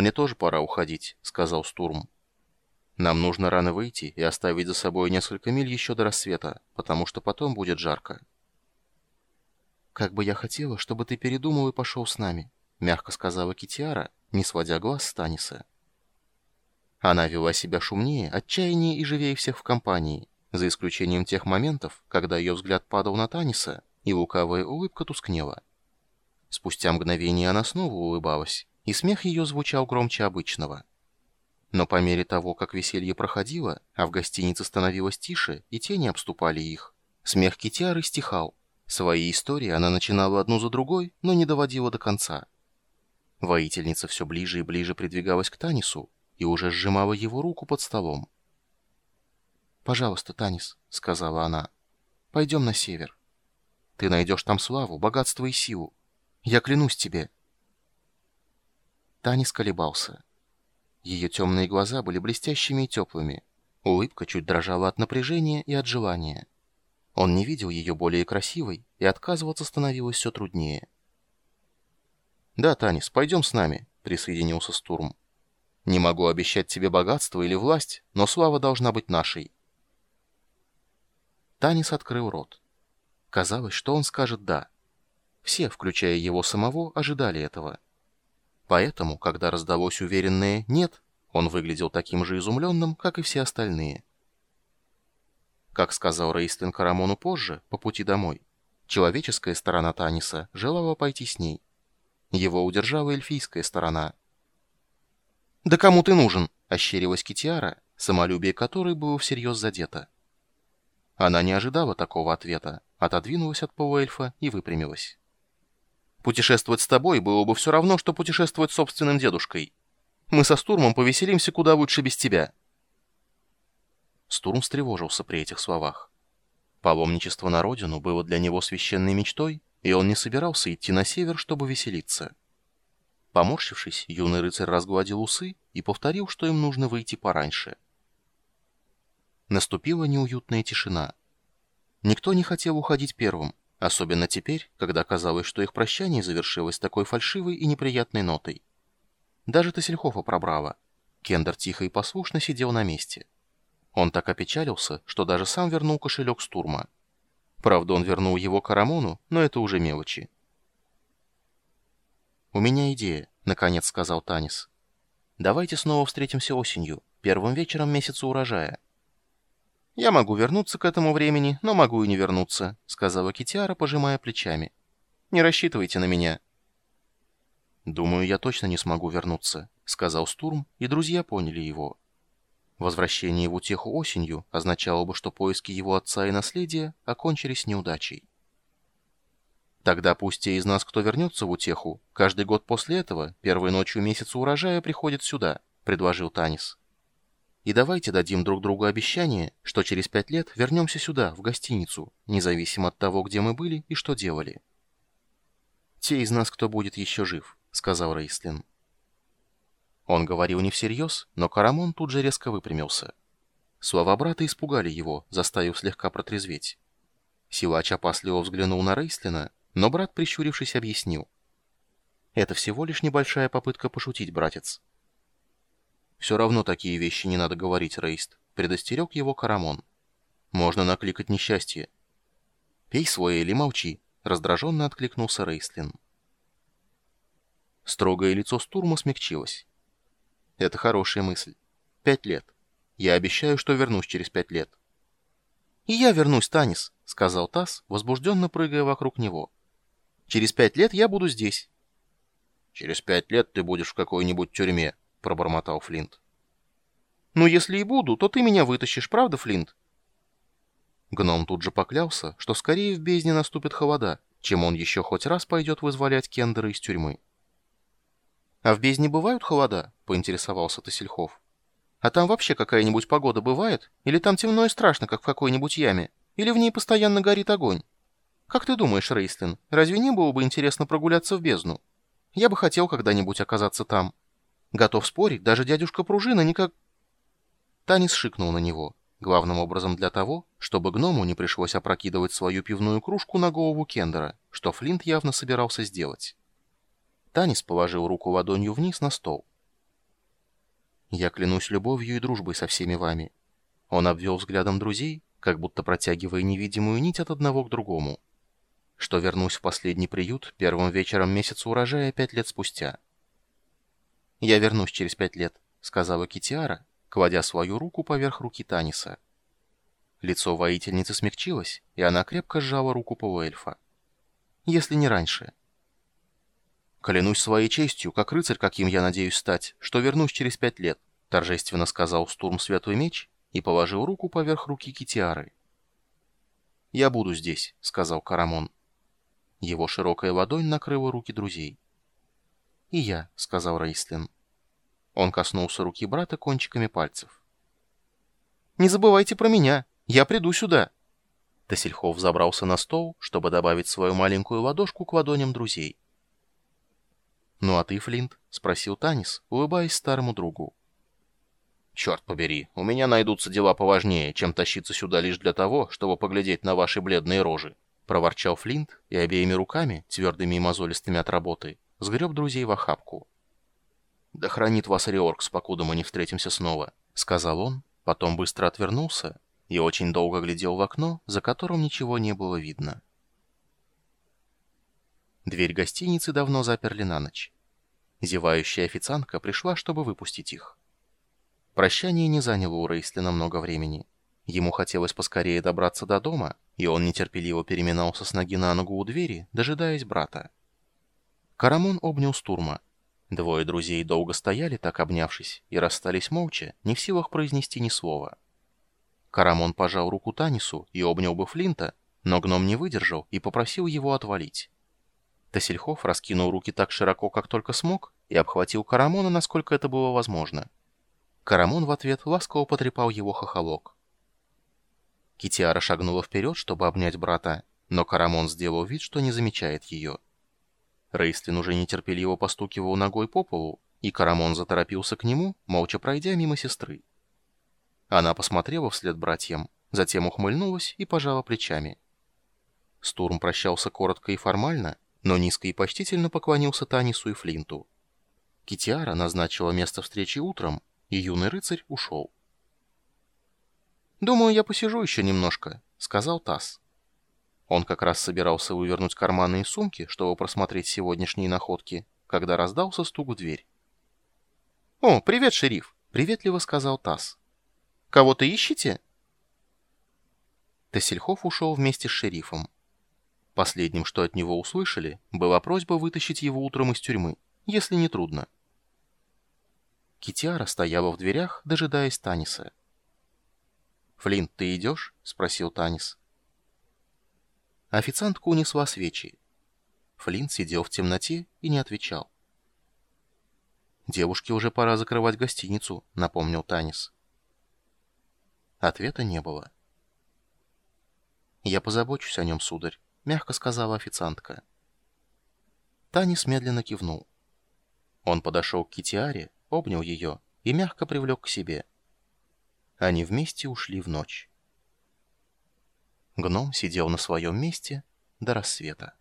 «Мне тоже пора уходить», — сказал Стурм. «Нам нужно рано выйти и оставить за собой несколько миль еще до рассвета, потому что потом будет жарко». «Как бы я хотела, чтобы ты передумал и пошел с нами», — мягко сказала Китиара, не сводя глаз с Таниса. Она вела себя шумнее, отчаяннее и живее всех в компании, за исключением тех моментов, когда ее взгляд падал на Таниса, и лукавая улыбка тускнела. Спустя мгновение она снова улыбалась, и смех ее звучал громче обычного. Но по мере того, как веселье проходило, а в гостинице становилось тише, и тени обступали их, смех Китиары стихал. Свои истории она начинала одну за другой, но не доводила до конца. Воительница все ближе и ближе придвигалась к Танису и уже сжимала его руку под столом. «Пожалуйста, Танис», — сказала она, — «пойдем на север. Ты найдешь там славу, богатство и силу. Я клянусь тебе». Танис колебался. Ее темные глаза были блестящими и теплыми. Улыбка чуть дрожала от напряжения и от желания. Он не видел ее более красивой, и отказываться становилось все труднее. «Да, Танис, пойдем с нами», — присоединился Стурм. «Не могу обещать тебе богатство или власть, но слава должна быть нашей». Танис открыл рот. Казалось, что он скажет «да». Все, включая его самого, ожидали этого. Поэтому, когда раздалось уверенное «нет», он выглядел таким же изумленным, как и все остальные. Как сказал Рейстлин Карамону позже, по пути домой, человеческая сторона Таниса желала пойти с ней. Его удержала эльфийская сторона. «Да кому ты нужен?» – ощерилась Китиара, самолюбие которой было всерьез задето. Она не ожидала такого ответа, отодвинулась от полуэльфа и выпрямилась. «Путешествовать с тобой было бы все равно, что путешествовать с собственным дедушкой. Мы со Стурмом повеселимся куда лучше без тебя». Стурм встревожился при этих словах. Паломничество на родину было для него священной мечтой, и он не собирался идти на север, чтобы веселиться. Поморщившись, юный рыцарь разгладил усы и повторил, что им нужно выйти пораньше. Наступила неуютная тишина. Никто не хотел уходить первым, особенно теперь, когда казалось, что их прощание завершилось такой фальшивой и неприятной нотой. Даже Тассельхофа пробрала. Кендер тихо и послушно сидел на месте. Он так опечалился, что даже сам вернул кошелек Стурма. Правда, он вернул его Карамону, но это уже мелочи. «У меня идея», — наконец сказал Танис. «Давайте снова встретимся осенью, первым вечером месяца урожая. «Я могу вернуться к этому времени, но могу и не вернуться», — сказала Китиара, пожимая плечами. «Не рассчитывайте на меня». «Думаю, я точно не смогу вернуться», — сказал Стурм, и друзья поняли его. Возвращение в утеху осенью означало бы, что поиски его отца и наследия окончились неудачей. Тогда пусть те из нас, кто вернется в утеху, каждый год после этого, первой ночью месяца урожая, приходит сюда, — предложил Танис. И давайте дадим друг другу обещание, что через пять лет вернемся сюда, в гостиницу, независимо от того, где мы были и что делали. «Те из нас, кто будет еще жив», — сказал Рейслин. Он говорил не всерьез, но Карамон тут же резко выпрямился. Слова брата испугали его, заставив слегка протрезветь. Силач опасливо взглянул на Рейслина, но брат, прищурившись, объяснил. «Это всего лишь небольшая попытка пошутить, братец. «Все равно такие вещи не надо говорить, Рейст», — предостерег его Карамон. «Можно накликать несчастье». «Пей свое или молчи», — раздраженно откликнулся Рейстлин. Строгое лицо Стурма смягчилось. «Это хорошая мысль. Пять лет. Я обещаю, что вернусь через пять лет». «И я вернусь, Танис», — сказал Тасс, возбужденно прыгая вокруг него. «Через пять лет я буду здесь». «Через пять лет ты будешь в какой-нибудь тюрьме», — пробормотал Флинт. «Ну, если и буду, то ты меня вытащишь, правда, Флинт?» Гном тут же поклялся, что скорее в бездне наступит холода, чем он еще хоть раз пойдет вызволять Кендера из тюрьмы. «А в бездне бывают холода?» — поинтересовался Тосельхов. «А там вообще какая-нибудь погода бывает? Или там темно и страшно, как в какой-нибудь яме? Или в ней постоянно горит огонь? Как ты думаешь, Рейслин, разве не было бы интересно прогуляться в бездну? Я бы хотел когда-нибудь оказаться там». Готов спорить, даже дядюшка Пружина никак... Танис шикнул на него, главным образом для того, чтобы гному не пришлось опрокидывать свою пивную кружку на голову Кендера, что Флинт явно собирался сделать. Танис положил руку ладонью вниз на стол. Я клянусь любовью и дружбой со всеми вами». Он обвел взглядом друзей, как будто протягивая невидимую нить от одного к другому. Что вернусь в последний приют первым вечером месяца урожая пять лет спустя. «Я вернусь через пять лет», — сказала Китиара, кладя свою руку поверх руки Таниса. Лицо воительницы смягчилось, и она крепко сжала руку полуэльфа. «Если не раньше». «Клянусь своей честью, как рыцарь, каким я надеюсь стать, что вернусь через пять лет», — торжественно сказал Стурм Светлый Меч и положил руку поверх руки Китиары. «Я буду здесь», — сказал Карамон. Его широкая ладонь накрыла руки друзей. «И я», — сказал Рейслин. Он коснулся руки брата кончиками пальцев. «Не забывайте про меня. Я приду сюда». Тасельхов забрался на стол, чтобы добавить свою маленькую ладошку к ладоням друзей. «Ну а ты, Флинт?» — спросил Танис, улыбаясь старому другу. «Черт побери, у меня найдутся дела поважнее, чем тащиться сюда лишь для того, чтобы поглядеть на ваши бледные рожи», — проворчал Флинт и обеими руками, твердыми и мозолистыми от работы, сгреб друзей в охапку. «Да хранит вас Риоркс, покуда мы не встретимся снова», — сказал он, потом быстро отвернулся и очень долго глядел в окно, за которым ничего не было видно. Дверь гостиницы давно заперли на ночь. Зевающая официантка пришла, чтобы выпустить их. Прощание не заняло у Рейслина много времени. Ему хотелось поскорее добраться до дома, и он нетерпеливо переминался с ноги на ногу у двери, дожидаясь брата. Карамон обнял Стурма. Двое друзей долго стояли, так обнявшись, и расстались молча, не в силах произнести ни слова. Карамон пожал руку Танису и обнял бы Флинта, но гном не выдержал и попросил его отвалить. Тасельхов раскинул руки так широко, как только смог, и обхватил Карамона, насколько это было возможно. Карамон в ответ ласково потрепал его хохолок. Китиара шагнула вперед, чтобы обнять брата, но Карамон сделал вид, что не замечает ее. Рейстлин уже нетерпеливо постукивал ногой по полу, и Карамон заторопился к нему, молча пройдя мимо сестры. Она посмотрела вслед братьям, затем ухмыльнулась и пожала плечами. Стурм прощался коротко и формально, но низко и почтительно поклонился Танису и Флинту. Китиара назначила место встречи утром, и юный рыцарь ушел. «Думаю, я посижу еще немножко», — сказал Тасс. Он как раз собирался вывернуть карманы и сумки, чтобы просмотреть сегодняшние находки, когда раздался стук в дверь. «О, привет, шериф!» — приветливо сказал Тасс. «Кого-то ищете?» Тессельхоф ушел вместе с шерифом. Последним, что от него услышали, была просьба вытащить его утром из тюрьмы, если не трудно. Китиара стояла в дверях, дожидаясь Таниса. «Флинт, ты идешь?» — спросил Танис. Официантка унесла свечи. Флинт сидел в темноте и не отвечал. «Девушке уже пора закрывать гостиницу», — напомнил Танис. Ответа не было. «Я позабочусь о нем, сударь», — мягко сказала официантка. Танис медленно кивнул. Он подошел к Китиаре, обнял ее и мягко привлек к себе. Они вместе ушли в ночь. Гном сидел на своем месте до рассвета.